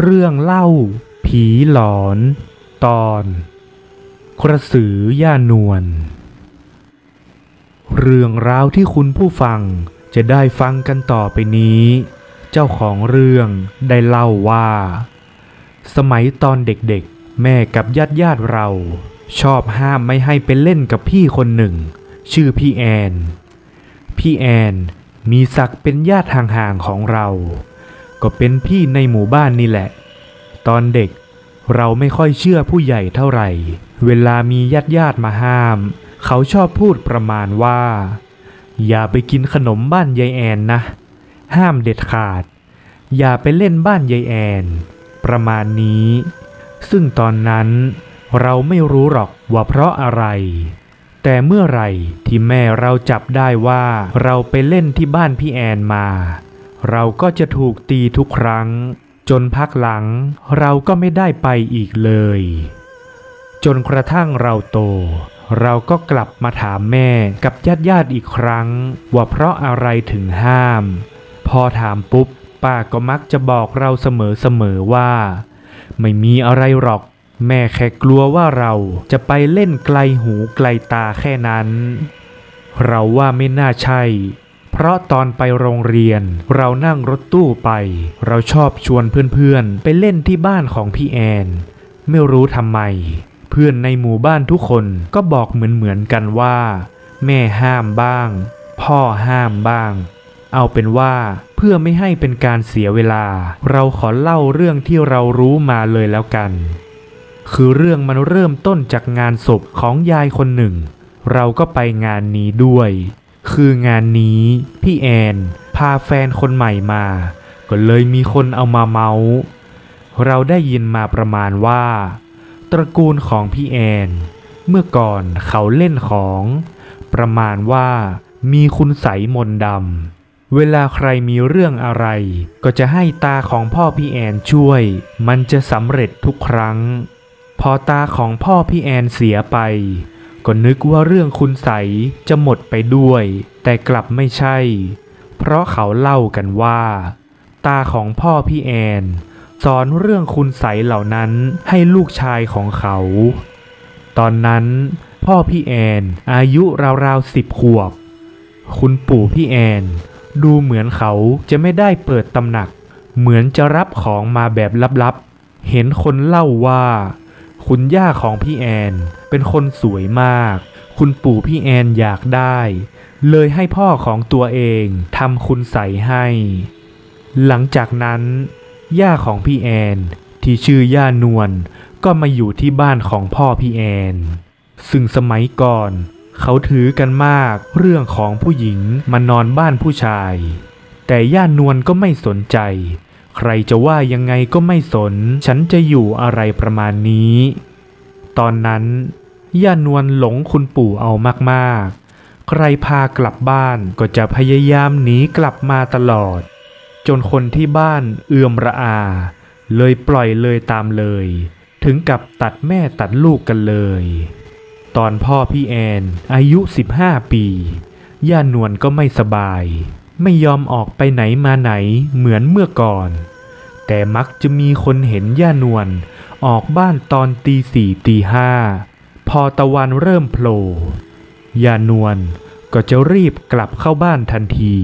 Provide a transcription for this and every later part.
เรื่องเล่า ผีหลอน ตอน กระสือย่านวล เรื่องราวที่คุณผู้ฟังจะได้ฟังกันต่อไปนี้ เจ้าของเรื่องได้เล่าว่า สมัยตอนเด็กๆ แม่กับญาติญาติๆเรา ชอบห้ามไม่ให้ไปเล่นกับพี่คนหนึ่ง ชื่อพี่แอน พี่แอนมีศักดิ์เป็นญาติห่างๆของเรา ก็เป็นพี่ในหมู่บ้านนี่แหละ ตอนเด็กเราไม่ค่อยเชื่อผู้ใหญ่เท่าไหร่ เวลามีญาติญาติมาห้าม เขาชอบพูดประมาณว่า อย่าไปกินขนมบ้านยายแอนนะ ห้ามเด็ดขาด อย่าไปเล่นบ้านยายแอน ประมาณนี้ ซึ่งตอนนั้นเราไม่รู้หรอกว่าเพราะอะไร แต่เมื่อไหร่ที่แม่เราจับได้ว่าเราไปเล่นที่บ้านพี่แอนมา เราก็จะถูกตีทุกครั้ง จนพักหลังเราก็ไม่ได้ไปอีกเลย จนกระทั่งเราโต เราก็กลับมาถามแม่กับญาติญาติๆอีกครั้ง ว่าเพราะอะไรถึงห้าม พอถามปุ๊บป้าก็มักจะบอกเราเสมอๆว่า ไม่มีอะไรหรอก แม่แค่กลัวว่าเราจะไปเล่นไกลหูไกลตาแค่นั้น เราว่าไม่น่าใช่ เพราะตอนไปโรงเรียน เรานั่งรถตู้ไป เราชอบชวนเพื่อนๆ ไปเล่นที่บ้านของพี่แอน ไม่รู้ทำไม เพื่อนในหมู่บ้านทุกคนก็บอกเหมือนๆกันว่า แม่ห้ามบ้าง พ่อห้ามบ้าง เอาเป็นว่าเพื่อไม่ให้เป็นการเสียเวลา เราขอเล่าเรื่องที่เรารู้มาเลยแล้วกัน คือเรื่องมันเริ่มต้นจากงานศพของยายคนหนึ่ง เราก็ไปงานนี้ด้วย คืองานนี้พี่แอนพาแฟนคนใหม่มา ก็เลยมีคนเอามาเมาส์เราได้ยินมาประมาณว่า ตระกูลของพี่แอน เมื่อก่อนเขาเล่นของ ประมาณว่ามีคุณใสมนดำ เวลาใครมีเรื่องอะไร ก็จะให้ตาของพ่อพี่แอนช่วย มันจะสำเร็จทุกครั้ง พอตาของพ่อพี่แอนเสียไป ก็นึกว่าเรื่องคุณใสจะหมดไปด้วย แต่กลับไม่ใช่ เพราะเขาเล่ากันว่า ตาของพ่อพี่แอน สอนเรื่องคุณใสเหล่านั้นให้ลูกชายของเขา ตอนนั้น พ่อพี่แอนอายุราวๆสิบขวบ คุณปู่พี่แอน ดูเหมือนเขาจะไม่ได้เปิดตำหนัก เหมือนจะรับของมาแบบลับๆ เห็นคนเล่าว่า คุณย่าของพี่แอน เป็นคนสวยมาก คุณปู่พี่แอนอยากได้ เลยให้พ่อของตัวเองทำคุณใส่ให้ หลังจากนั้น ย่าของพี่แอน ที่ชื่อย่านวลก็มาอยู่ที่บ้านของพ่อพี่แอน ซึ่งสมัยก่อน เขาถือกันมากเรื่องของผู้หญิงมานอนบ้านผู้ชาย แต่ย่านวลก็ไม่สนใจ ใครจะว่ายังไงก็ไม่สน ฉันจะอยู่อะไรประมาณนี้ ตอนนั้นย่านวลหลงคุณปู่เอามากๆ ใครพากลับบ้านก็จะพยายามหนีกลับมาตลอด จนคนที่บ้านเอื่อมระอา เลยปล่อยเลยตามเลย ถึงกับตัดแม่ตัดลูกกันเลย ตอนพ่อพี่แอนอายุ 15 ปี ย่านวลก็ไม่สบาย ไม่ยอมออกไปไหนมาไหนเหมือนเมื่อก่อน แต่มักจะมีคนเห็นย่านวลออกบ้านตอนตีสี่ตีห้าพอตะวันเริ่มโผล่ย่านวลก็จะรีบกลับเข้าบ้านทันที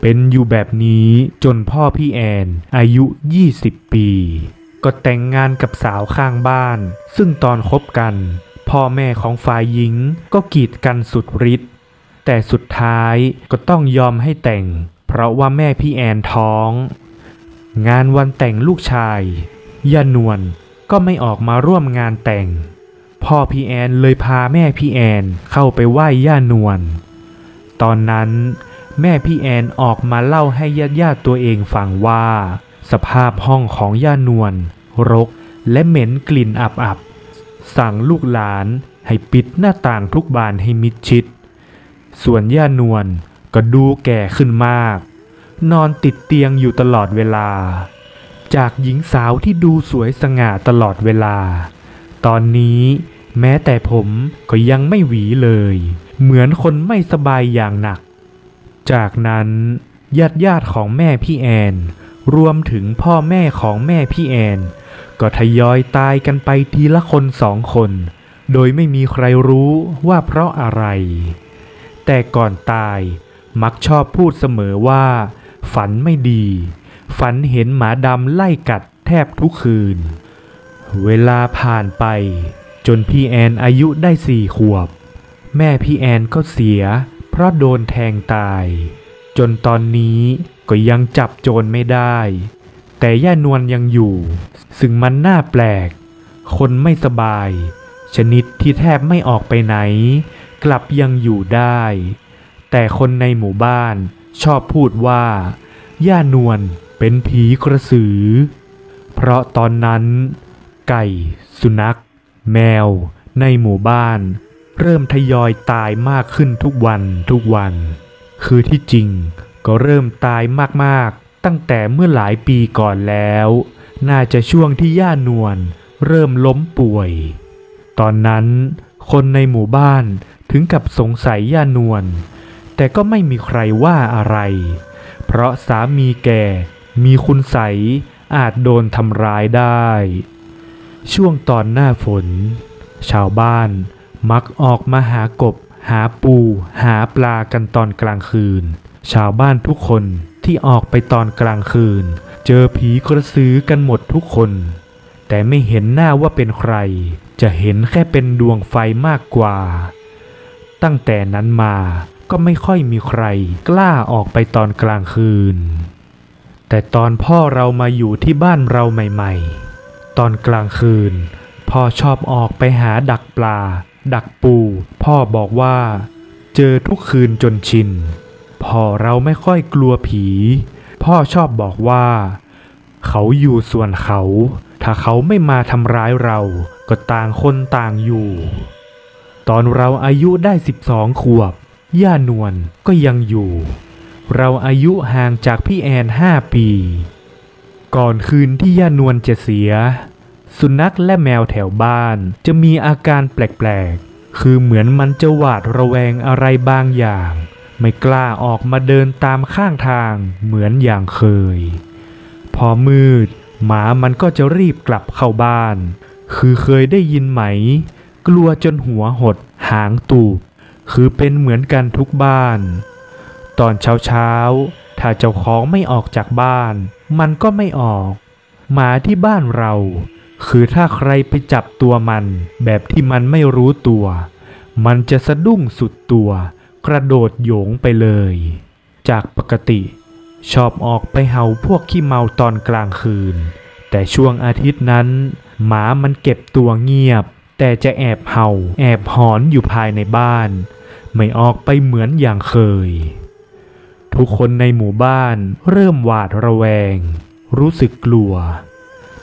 เป็นอยู่แบบนี้จนพ่อพี่แอนอายุ 20 ปี ก็แต่งงานกับสาวข้างบ้าน ซึ่งตอนคบกัน พ่อแม่ของฝ่ายหญิงก็กีดกันสุดฤทธิ์ แต่สุดท้ายก็ต้องยอมให้แต่ง เพราะว่าแม่พี่แอนท้อง งานวันแต่งลูกชายย่านวลก็ไม่ออกมาร่วมงานแต่ง พ่อพี่แอนเลยพาแม่พี่แอนเข้าไปไหว้ย่านวลตอนนั้นแม่พี่แอนออกมาเล่าให้ญาติญาติๆตัวเองฟังว่า สภาพห้องของย่านวลรกและเหม็นกลิ่นอับๆสั่งลูกหลานให้ปิดหน้าต่างทุกบานให้มิดชิด ส่วนย่านวลก็ดูแก่ขึ้นมาก นอนติดเตียงอยู่ตลอดเวลา จากหญิงสาวที่ดูสวยสง่าตลอดเวลา ตอนนี้แม้แต่ผมก็ยังไม่หวีเลย เหมือนคนไม่สบายอย่างหนัก จากนั้นญาติญาติๆของแม่พี่แอน รวมถึงพ่อแม่ของแม่พี่แอน ก็ทยอยตายกันไปทีละคนสองคน โดยไม่มีใครรู้ว่าเพราะอะไร แต่ก่อนตายมักชอบพูดเสมอว่า ฝันไม่ดี ฝันเห็นหมาดำไล่กัดแทบทุกคืน เวลาผ่านไป จนพี่แอนอายุได้สี่ขวบ แม่พี่แอนก็เสีย เพราะโดนแทงตาย จนตอนนี้ก็ยังจับโจรไม่ได้ แต่ย่านวลยังอยู่ ซึ่งมันน่าแปลก คนไม่สบาย ชนิดที่แทบไม่ออกไปไหน กลับยังอยู่ได้ แต่คนในหมู่บ้านชอบพูดว่า ย่านวลเป็นผีกระสือ เพราะตอนนั้น ไก่ สุนัข แมว ในหมู่บ้าน เริ่มทยอยตายมากขึ้นทุกวันทุกวัน คือที่จริงก็เริ่มตายมากๆ ตั้งแต่เมื่อหลายปีก่อนแล้ว น่าจะช่วงที่ย่านวลเริ่มล้มป่วย ตอนนั้นคนในหมู่บ้านถึงกับสงสัยย่านวลแต่ก็ไม่มีใครว่าอะไร เพราะสามีแกมีคุณใสอาจโดนทำร้ายได้ ช่วงตอนหน้าฝน ชาวบ้านมักออกมาหากบ หาปู หาปลากันตอนกลางคืน ชาวบ้านทุกคนที่ออกไปตอนกลางคืน เจอผีกระสือกันหมดทุกคน แต่ไม่เห็นหน้าว่าเป็นใคร จะเห็นแค่เป็นดวงไฟมากกว่า ตั้งแต่นั้นมาก็ไม่ค่อยมีใคร กล้าออกไปตอนกลางคืน แต่ตอนพ่อเรามาอยู่ที่บ้านเราใหม่ ๆ ตอนกลางคืน พ่อชอบออกไปหาดักปลา ดักปู พ่อบอกว่า เจอทุกคืนจนชินพ่อเราไม่ค่อยกลัวผี พ่อชอบบอกว่า เขาอยู่ส่วนเขา ถ้าเขาไม่มาทำร้ายเราก็ต่างคนต่างอยู่ ตอนเราอายุได้ 12 ขวบ ย่านวลก็ยังอยู่ เราอายุห่างจากพี่แอนห้าปี ก่อนคืนที่ย่านวลจะเสีย สุนัขและแมวแถวบ้านจะมีอาการแปลกๆ คือเหมือนมันจะหวาดระแวงอะไรบางอย่าง ไม่กล้าออกมาเดินตามข้างทางเหมือนอย่างเคย พอมืด หมามันก็จะรีบกลับเข้าบ้าน คือเคยได้ยินไหม กลัวจนหัวหดหางตูบ คือเป็นเหมือนกันทุกบ้าน ตอนเช้าเช้าถ้าเจ้าของไม่ออกจากบ้าน มันก็ไม่ออก หมาที่บ้านเรา คือถ้าใครไปจับตัวมัน แบบที่มันไม่รู้ตัว มันจะสะดุ้งสุดตัว กระโดดโยงไปเลย จากปกติ ชอบออกไปเห่าพวกขี้เมาตอนกลางคืน แต่ช่วงอาทิตย์นั้น หมามันเก็บตัวเงียบ แต่จะแอบเห่า แอบหอนอยู่ภายในบ้าน ไม่ออกไปเหมือนอย่างเคย ทุกคนในหมู่บ้านเริ่มหวาดระแวง รู้สึกกลัว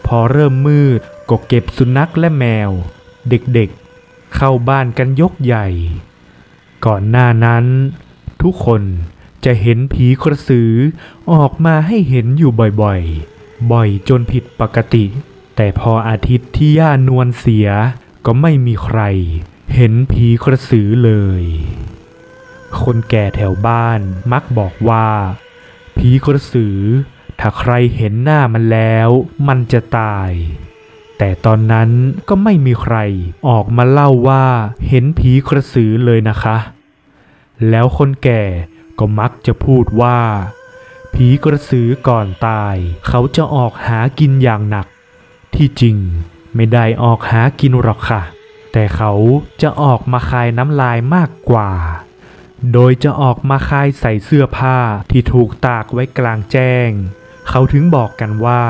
พอเริ่มมืดก็เก็บสุนัขและแมว เด็กๆ เข้าบ้านกันยกใหญ่ ก่อนหน้านั้น ทุกคน จะเห็นผีกระสือออกมาให้เห็นอยู่บ่อยๆ บ่อยจนผิดปกติ แต่พออาทิตย์ที่ย่านวลเสียก็ไม่มีใคร เห็นผีกระสือเลย คนแก่แถวบ้านมักบอกว่า ผีกระสือ ถ้าใครเห็นหน้ามันแล้ว มันจะตาย แต่ตอนนั้นก็ไม่มีใครออกมาเล่าว่าเห็นผีกระสือเลยนะคะ แล้วคนแก่ ก็มักจะพูดว่า ผีกระสือก่อนตาย เขาจะออกหากินอย่างหนัก ที่จริงไม่ได้ออกหากินหรอกค่ะ แต่เขาจะออกมาคายน้ำลายมากกว่า โดยจะออกมาคายใส่เสื้อผ้าที่ถูกตากไว้กลางแจ้ง เขาถึงบอกกันว่า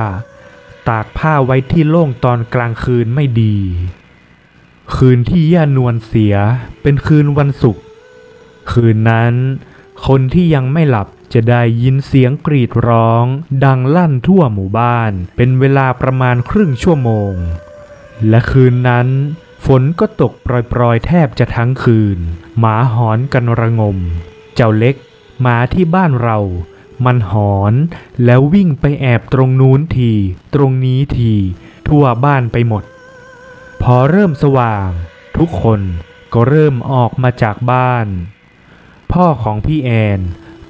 ตากผ้าไว้ที่โล่งตอนกลางคืนไม่ดีคืนที่ย่านวลเสียเป็นคืนวันศุกร์คืนนั้น คนที่ยังไม่หลับจะได้ยินเสียงกรีดร้อง ดังลั่นทั่วหมู่บ้าน เป็นเวลาประมาณครึ่งชั่วโมง และคืนนั้น ฝนก็ตกปรอยๆ แทบจะทั้งคืน หมาหอนกันระงม เจ้าเล็ก หมาที่บ้านเรา มันหอนแล้ววิ่งไปแอบตรงนู้นที ตรงนี้ที ทั่วบ้านไปหมด พอเริ่มสว่าง ทุกคนก็เริ่มออกมาจากบ้าน พ่อของพี่แอน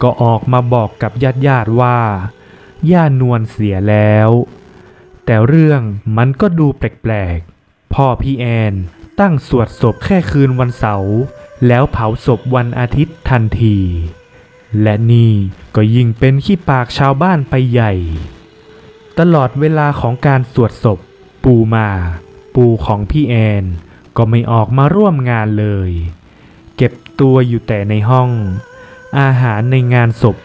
ก็ออกมาบอกกับญาติญาติๆว่า ย่านวลเสียแล้ว แต่เรื่องมันก็ดูแปลกๆ พ่อพี่แอนตั้งสวดศพแค่คืนวันเสาร์แล้วเผาศพวันอาทิตย์ทันที และนี่ก็ยิ่งเป็นขี้ปากชาวบ้านไปใหญ่ ตลอดเวลาของการสวดศพ ปูมา ปูของพี่แอน ก็ไม่ออกมาร่วมงานเลย เก็บตัวอยู่แต่ในห้อง อาหารในงานศพ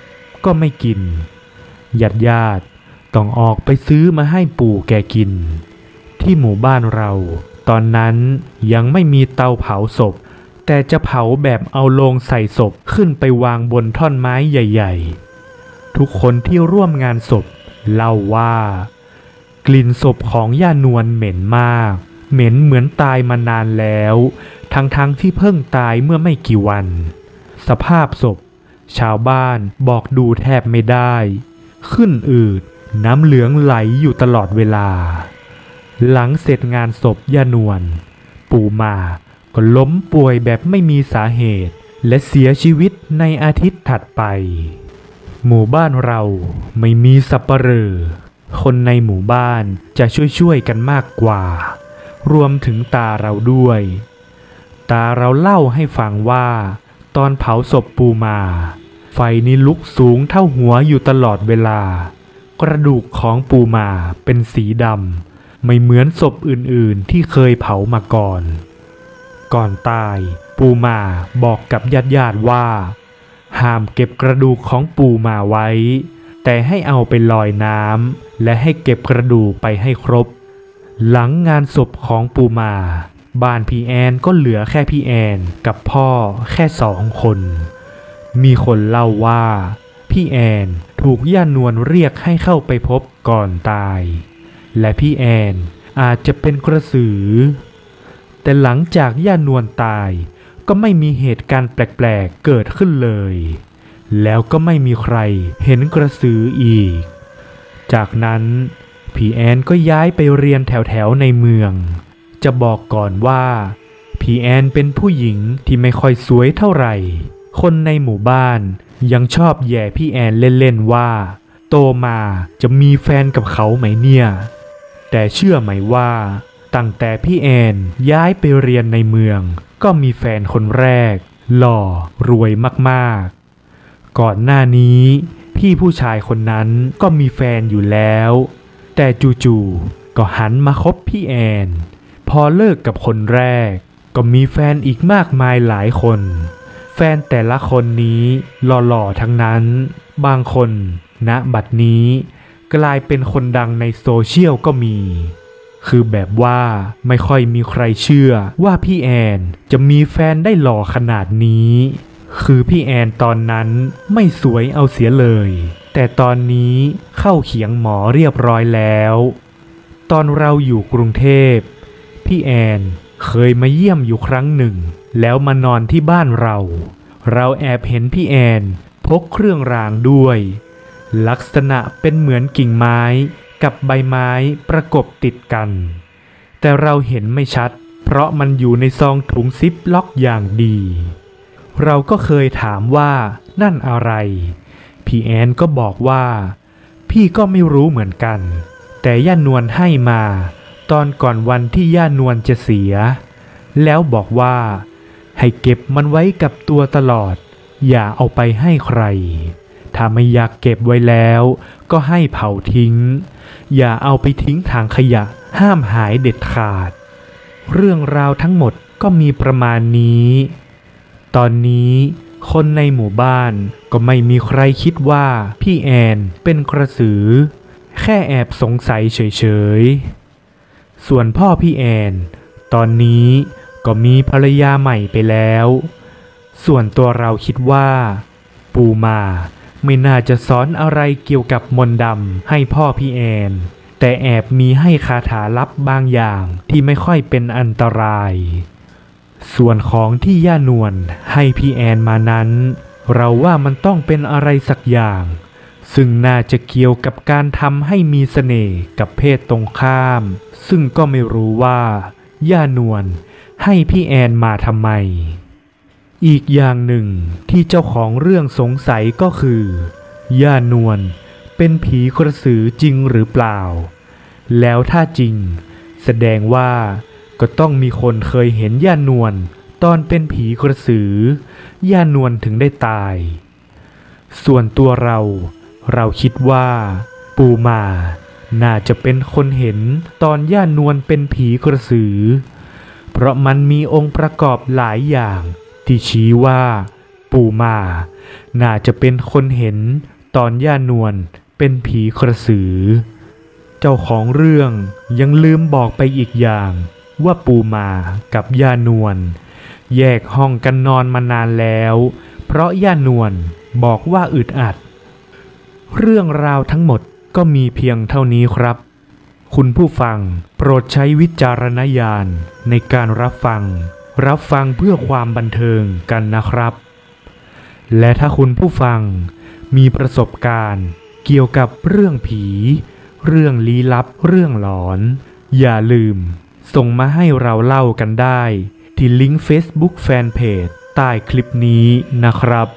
ก็ไม่กินญาติญาติต้องออกไปซื้อมาให้ปู่แกกิน ที่หมู่บ้านเรา ตอนนั้นยังไม่มีเตาเผาศพ แต่จะเผาแบบเอาโลงใส่ศพขึ้นไปวางบนท่อนไม้ใหญ่ ๆ ทุกคนที่ร่วมงานศพเล่าว่า กลิ่นศพของย่านวลเหม็นมาก เหม็นเหมือนตายมานานแล้ว ทั้งๆทที่เพิ่งตายเมื่อไม่กี่วัน สภาพศพ ชาวบ้านบอกดูแทบไม่ได้ ขึ้นอืด น้ำเหลืองไหลอยู่ตลอดเวลา หลังเสร็จงานศพย่านวลปู่มาก็ล้มป่วยแบบไม่มีสาเหตุ และเสียชีวิตในอาทิตย์ถัดไป หมู่บ้านเราไม่มีสับปะเหร่อคนในหมู่บ้านจะช่วยๆกันมากกว่า รวมถึงตาเราด้วย ตาเราเล่าให้ฟังว่า ตอนเผาศพปูมา ไฟนี้ลุกสูงเท่าหัวอยู่ตลอดเวลา กระดูกของปูมาเป็นสีดำไม่เหมือนศพอื่นๆที่เคยเผามาก่อน ก่อนตายปูมาบอกกับญาติญาติๆว่า ห้ามเก็บกระดูกของปูมาไว้ แต่ให้เอาไปลอยน้ำและให้เก็บกระดูกไปให้ครบ หลังงานศพของปูมา บ้านพี่แอนก็เหลือแค่พี่แอนกับพ่อแค่สองคน มีคนเล่าว่า พี่แอนถูกย่านวลเรียกให้เข้าไปพบก่อนตาย และพี่แอนอาจจะเป็นกระสือ แต่หลังจากย่านวลตาย ก็ไม่มีเหตุการณ์แปลกๆเกิดขึ้นเลย แล้วก็ไม่มีใครเห็นกระสืออีก จากนั้นพี่แอนก็ย้ายไปเรียนแถวๆในเมือง จะบอกก่อนว่าพี่แอนเป็นผู้หญิงที่ไม่ค่อยสวยเท่าไหร่ คนในหมู่บ้านยังชอบแย่พี่แอนเล่นๆว่า โตมาจะมีแฟนกับเขาไหมเนี่ย แต่เชื่อไหมว่า ตั้งแต่พี่แอนย้ายไปเรียนในเมือง ก็มีแฟนคนแรก หล่อรวยมากๆ ก่อนหน้านี้พี่ผู้ชายคนนั้นก็มีแฟนอยู่แล้ว แต่จู่ๆก็หันมาคบพี่แอน พอเลิกกับคนแรก ก็มีแฟนอีกมากมายหลายคน แฟนแต่ละคนนี้หล่อๆทั้งนั้น บางคนณบัดนี้ กลายเป็นคนดังในโซเชียลก็มี คือแบบว่าไม่ค่อยมีใครเชื่อว่าพี่แอนจะมีแฟนได้หล่อขนาดนี้ คือพี่แอนตอนนั้นไม่สวยเอาเสียเลย แต่ตอนนี้เข้าเขียงหมอเรียบร้อยแล้ว ตอนเราอยู่กรุงเทพ พี่แอนเคยมาเยี่ยมอยู่ครั้งหนึ่ง แล้วมานอนที่บ้านเรา เราแอบเห็นพี่แอนพกเครื่องรางด้วย ลักษณะเป็นเหมือนกิ่งไม้กับใบไม้ประกบติดกัน แต่เราเห็นไม่ชัด เพราะมันอยู่ในซองถุงซิปล็อกอย่างดี เราก็เคยถามว่านั่นอะไร พี่แอนก็บอกว่า พี่ก็ไม่รู้เหมือนกัน แต่ย่านวลให้มา ตอนก่อนวันที่ย่านวลจะเสีย แล้วบอกว่า ให้เก็บมันไว้กับตัวตลอด อย่าเอาไปให้ใคร ถ้าไม่อยากเก็บไว้แล้ว ก็ให้เผาทิ้ง อย่าเอาไปทิ้งทางขยะห้ามหายเด็ดขาด เรื่องราวทั้งหมดก็มีประมาณนี้ ตอนนี้คนในหมู่บ้านก็ไม่มีใครคิดว่าพี่แอนเป็นกระสือ แค่แอบสงสัยเฉยๆ ส่วนพ่อพี่แอน ตอนนี้ก็มีภรรยาใหม่ไปแล้ว ส่วนตัวเราคิดว่า ปูมาไม่น่าจะสอนอะไรเกี่ยวกับมนต์ดำให้พ่อพี่แอน แต่แอบมีให้คาถาลับบางอย่างที่ไม่ค่อยเป็นอันตราย ส่วนของที่ย่านวลให้พี่แอนมานั้น เราว่ามันต้องเป็นอะไรสักอย่าง ซึ่งน่าจะเกี่ยวกับการทำให้มีเสน่ห์กับเพศตรงข้าม ซึ่งก็ไม่รู้ว่า ย่านวลให้พี่แอนมาทำไม อีกอย่างหนึ่งที่เจ้าของเรื่องสงสัยก็คือ ย่านวลเป็นผีกระสือจริงหรือเปล่า แล้วถ้าจริง แสดงว่าก็ต้องมีคนเคยเห็นย่านวลตอนเป็นผีกระสือย่านวลถึงได้ตาย ส่วนตัวเรา เราคิดว่า ปูมาน่าจะเป็นคนเห็นตอนย่านวลเป็นผีกระสือ เพราะมันมีองค์ประกอบหลายอย่าง ที่ชี้ว่า ปูมาน่าจะเป็นคนเห็นตอนย่านวลเป็นผีกระสือ เจ้าของเรื่องยังลืมบอกไปอีกอย่าง ว่าปูมากับย่านวลแยกห้องกันนอนมานานแล้ว เพราะย่านวลบอกว่าอึดอัด เรื่องราวทั้งหมดก็มีเพียงเท่านี้ครับ คุณผู้ฟังโปรดใช้วิจารณญาณในการรับฟัง รับฟังเพื่อความบันเทิงกันนะครับ และถ้าคุณผู้ฟังมีประสบการณ์เกี่ยวกับเรื่องผี เรื่องลี้ลับ เรื่องหลอน อย่าลืม ส่งมาให้เราเล่ากันได้ ที่ลิงก์ Facebook Fanpage ใต้คลิปนี้นะครับ